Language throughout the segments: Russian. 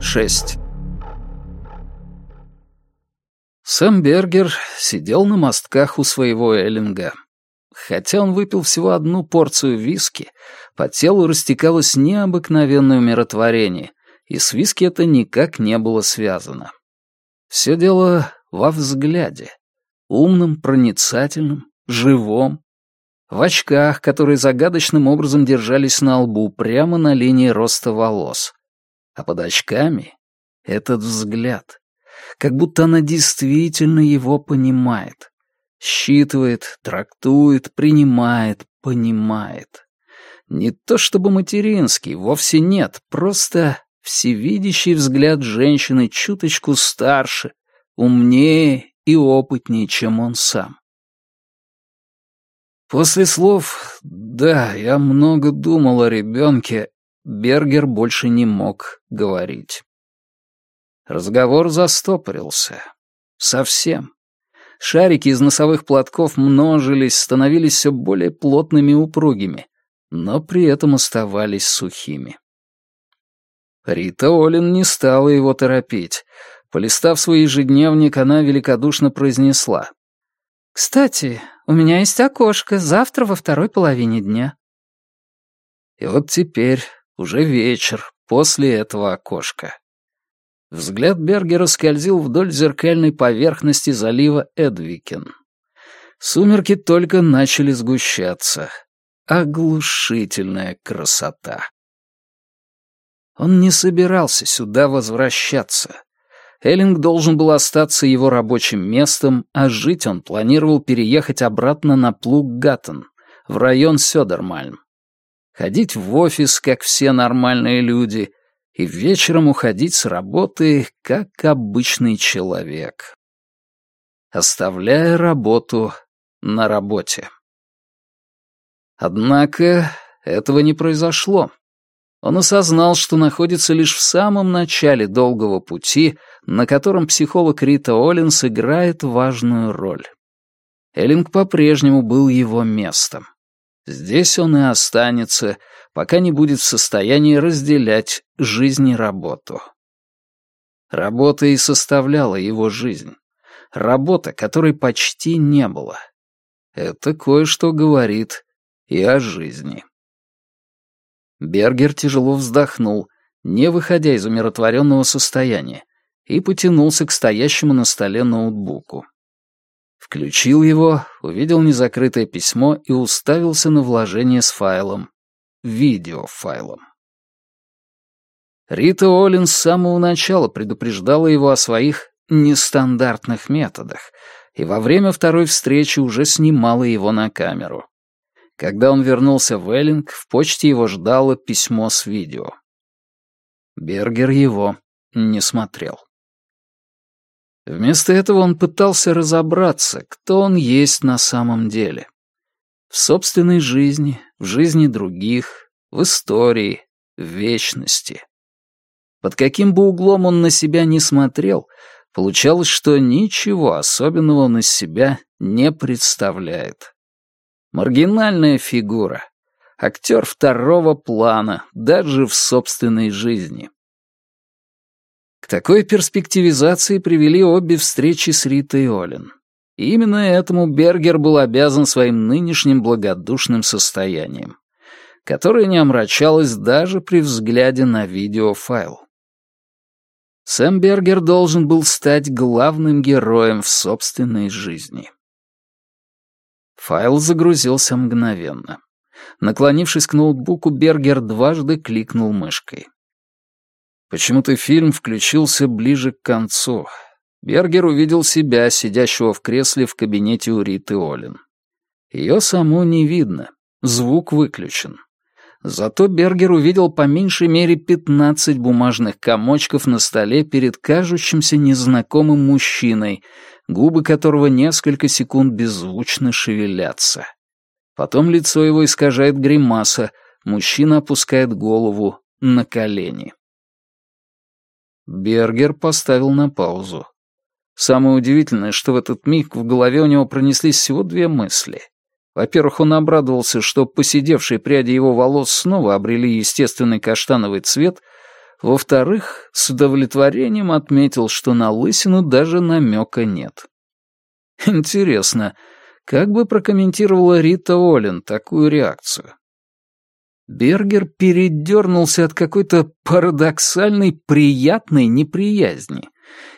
Шесть. Сэм Бергер сидел на мостках у своего Эллинга. Хотя он выпил всего одну порцию виски, по телу растекалось необыкновенное умиротворение, и с виски это никак не было связано. Все дело во взгляде. Умным, проницательным, живом. В очках, которые загадочным образом держались на лбу, прямо на линии роста волос. А под очками этот взгляд. Как будто она действительно его понимает. Считывает, трактует, принимает, понимает. Не то чтобы материнский, вовсе нет, просто всевидящий взгляд женщины чуточку старше, умнее и опытнее, чем он сам. После слов «да, я много думал о ребенке», Бергер больше не мог говорить. Разговор застопорился. Совсем. Шарики из носовых платков множились, становились все более плотными и упругими, но при этом оставались сухими. Рита Олин не стала его торопить. Полистав свой ежедневник, она великодушно произнесла. «Кстати, у меня есть окошко завтра во второй половине дня». И вот теперь, уже вечер, после этого окошка. Взгляд Бергера скользил вдоль зеркальной поверхности залива Эдвикен. Сумерки только начали сгущаться. Оглушительная красота. Он не собирался сюда возвращаться. Эллинг должен был остаться его рабочим местом, а жить он планировал переехать обратно на Плуг-Гаттен, в район Сёдермальм. Ходить в офис, как все нормальные люди, и вечером уходить с работы, как обычный человек. Оставляя работу на работе. Однако этого не произошло. Он осознал, что находится лишь в самом начале долгого пути, на котором психолог Рита Оллинс играет важную роль. Эллинг по-прежнему был его местом. Здесь он и останется, пока не будет в состоянии разделять жизнь и работу. Работа и составляла его жизнь. Работа, которой почти не было. Это кое-что говорит и о жизни. Бергер тяжело вздохнул, не выходя из умиротворенного состояния, и потянулся к стоящему на столе ноутбуку. Включил его, увидел незакрытое письмо и уставился на вложение с файлом видеофайлом. Рита Оллин с самого начала предупреждала его о своих нестандартных методах и во время второй встречи уже снимала его на камеру. Когда он вернулся в Эллинг, в почте его ждало письмо с видео. Бергер его не смотрел. Вместо этого он пытался разобраться, кто он есть на самом деле. В собственной жизни, в жизни других, в истории, в вечности. Под каким бы углом он на себя не смотрел, получалось, что ничего особенного он из себя не представляет. Маргинальная фигура. Актер второго плана, даже в собственной жизни. Такой перспективизации привели обе встречи с Ритой Олин. И именно этому Бергер был обязан своим нынешним благодушным состоянием, которое не омрачалось даже при взгляде на видеофайл. Сэм Бергер должен был стать главным героем в собственной жизни. Файл загрузился мгновенно. Наклонившись к ноутбуку, Бергер дважды кликнул мышкой. Почему-то фильм включился ближе к концу, Бергер увидел себя, сидящего в кресле в кабинете у Риты Олин. Ее саму не видно, звук выключен. Зато Бергер увидел по меньшей мере пятнадцать бумажных комочков на столе перед кажущимся незнакомым мужчиной, губы которого несколько секунд беззвучно шевелятся. Потом лицо его искажает гримаса, мужчина опускает голову на колени. Бергер поставил на паузу. Самое удивительное, что в этот миг в голове у него пронеслись всего две мысли. Во-первых, он обрадовался, что посидевшие пряди его волос снова обрели естественный каштановый цвет. Во-вторых, с удовлетворением отметил, что на лысину даже намека нет. Интересно, как бы прокомментировала Рита Олин такую реакцию? Бергер передернулся от какой-то парадоксальной приятной неприязни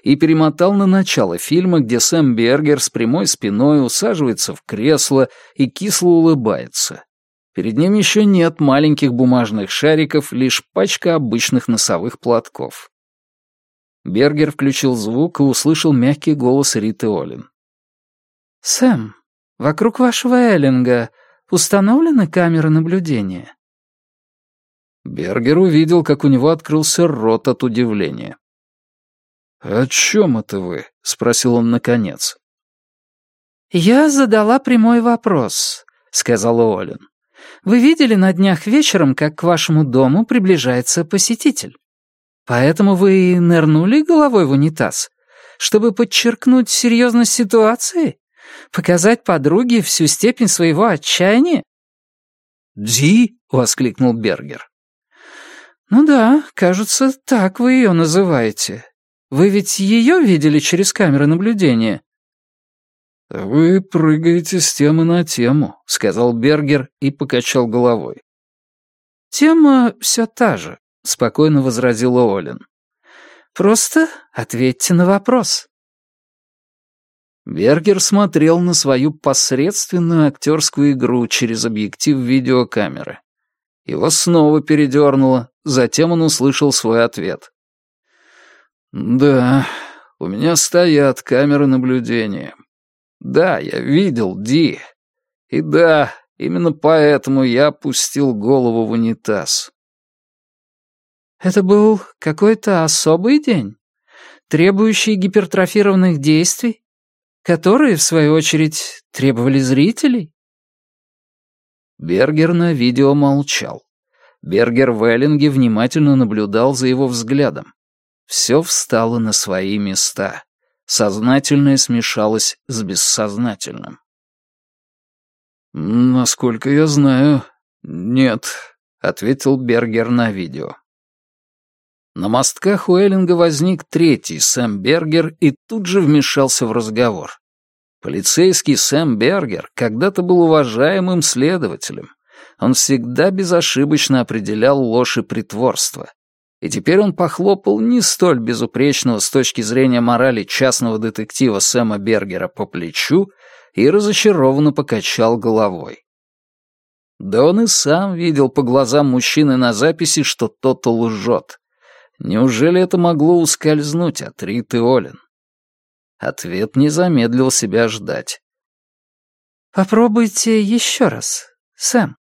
и перемотал на начало фильма, где Сэм Бергер с прямой спиной усаживается в кресло и кисло улыбается. Перед ним еще нет маленьких бумажных шариков, лишь пачка обычных носовых платков. Бергер включил звук и услышал мягкий голос Риты Олин. «Сэм, вокруг вашего Эллинга установлены камеры наблюдения?» Бергер увидел, как у него открылся рот от удивления. «О чем это вы?» — спросил он наконец. «Я задала прямой вопрос», — сказала Олин. «Вы видели на днях вечером, как к вашему дому приближается посетитель? Поэтому вы нырнули головой в унитаз, чтобы подчеркнуть серьезность ситуации? Показать подруге всю степень своего отчаяния?» «Ди?» — воскликнул Бергер. «Ну да, кажется, так вы ее называете. Вы ведь ее видели через камеры наблюдения?» «Вы прыгаете с темы на тему», — сказал Бергер и покачал головой. «Тема все та же», — спокойно возразила Олин. «Просто ответьте на вопрос». Бергер смотрел на свою посредственную актерскую игру через объектив видеокамеры. Его снова передернуло, затем он услышал свой ответ. «Да, у меня стоят камеры наблюдения. Да, я видел Ди. И да, именно поэтому я опустил голову в унитаз». «Это был какой-то особый день, требующий гипертрофированных действий, которые, в свою очередь, требовали зрителей?» Бергер на видео молчал. Бергер в Эллинге внимательно наблюдал за его взглядом. Все встало на свои места. Сознательное смешалось с бессознательным. «Насколько я знаю, нет», — ответил Бергер на видео. На мостках у Эллинга возник третий Сэм Бергер и тут же вмешался в разговор. Полицейский Сэм Бергер когда-то был уважаемым следователем. Он всегда безошибочно определял ложь и притворство. И теперь он похлопал не столь безупречного с точки зрения морали частного детектива Сэма Бергера по плечу и разочарованно покачал головой. Да он и сам видел по глазам мужчины на записи, что тот лжет. Неужели это могло ускользнуть от Риты Олин? Ответ не замедлил себя ждать. «Попробуйте еще раз, Сэм».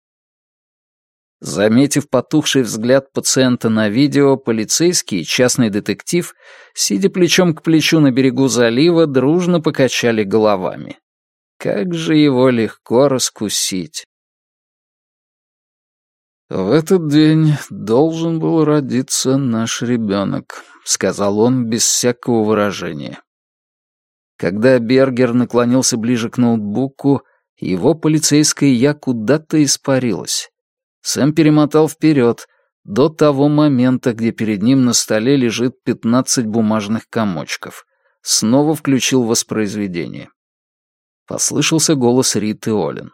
Заметив потухший взгляд пациента на видео, полицейский и частный детектив, сидя плечом к плечу на берегу залива, дружно покачали головами. Как же его легко раскусить. «В этот день должен был родиться наш ребенок», — сказал он без всякого выражения. Когда Бергер наклонился ближе к ноутбуку, его полицейское «я» куда-то испарилось. Сэм перемотал вперед, до того момента, где перед ним на столе лежит пятнадцать бумажных комочков. Снова включил воспроизведение. Послышался голос Риты Олин.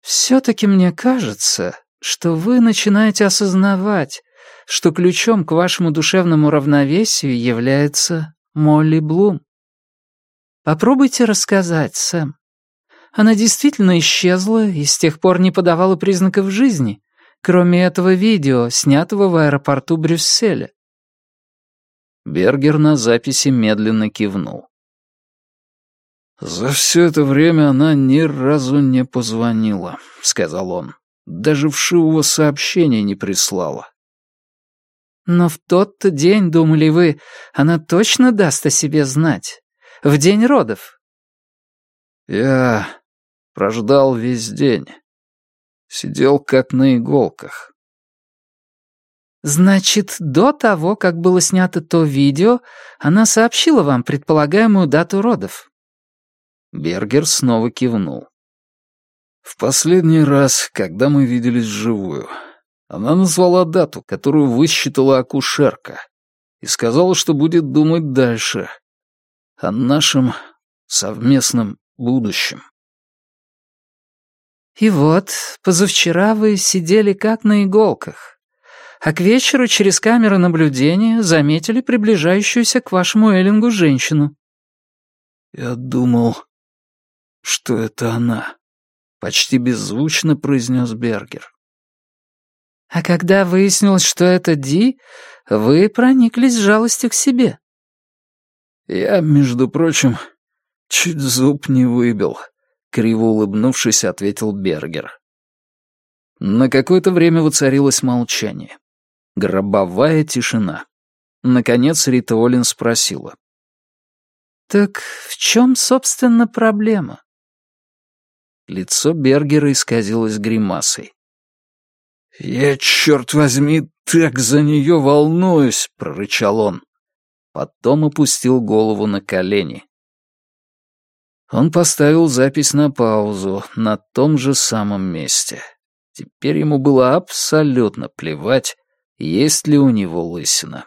«Все-таки мне кажется, что вы начинаете осознавать, что ключом к вашему душевному равновесию является Молли Блум. Попробуйте рассказать, Сэм. Она действительно исчезла и с тех пор не подавала признаков жизни, кроме этого видео, снятого в аэропорту Брюсселя. Бергер на записи медленно кивнул. «За все это время она ни разу не позвонила», — сказал он. «Даже вшивого сообщения не прислала». «Но в тот-то день, думали вы, она точно даст о себе знать? В день родов?» «Я прождал весь день. Сидел как на иголках». «Значит, до того, как было снято то видео, она сообщила вам предполагаемую дату родов?» Бергер снова кивнул. В последний раз, когда мы виделись вживую, она назвала дату, которую высчитала акушерка, и сказала, что будет думать дальше о нашем совместном будущем. И вот, позавчера вы сидели как на иголках, а к вечеру через камеры наблюдения заметили приближающуюся к вашему Эллингу женщину. Я думал, что это она, почти беззвучно произнес Бергер. А когда выяснилось, что это Ди, вы прониклись жалостью к себе. Я, между прочим, чуть зуб не выбил, криво улыбнувшись, ответил Бергер. На какое-то время воцарилось молчание. Гробовая тишина. Наконец Рита Олин спросила. «Так в чем, собственно, проблема?» Лицо Бергера исказилось гримасой. «Я, черт возьми, так за нее волнуюсь!» — прорычал он. Потом опустил голову на колени. Он поставил запись на паузу на том же самом месте. Теперь ему было абсолютно плевать, есть ли у него лысина.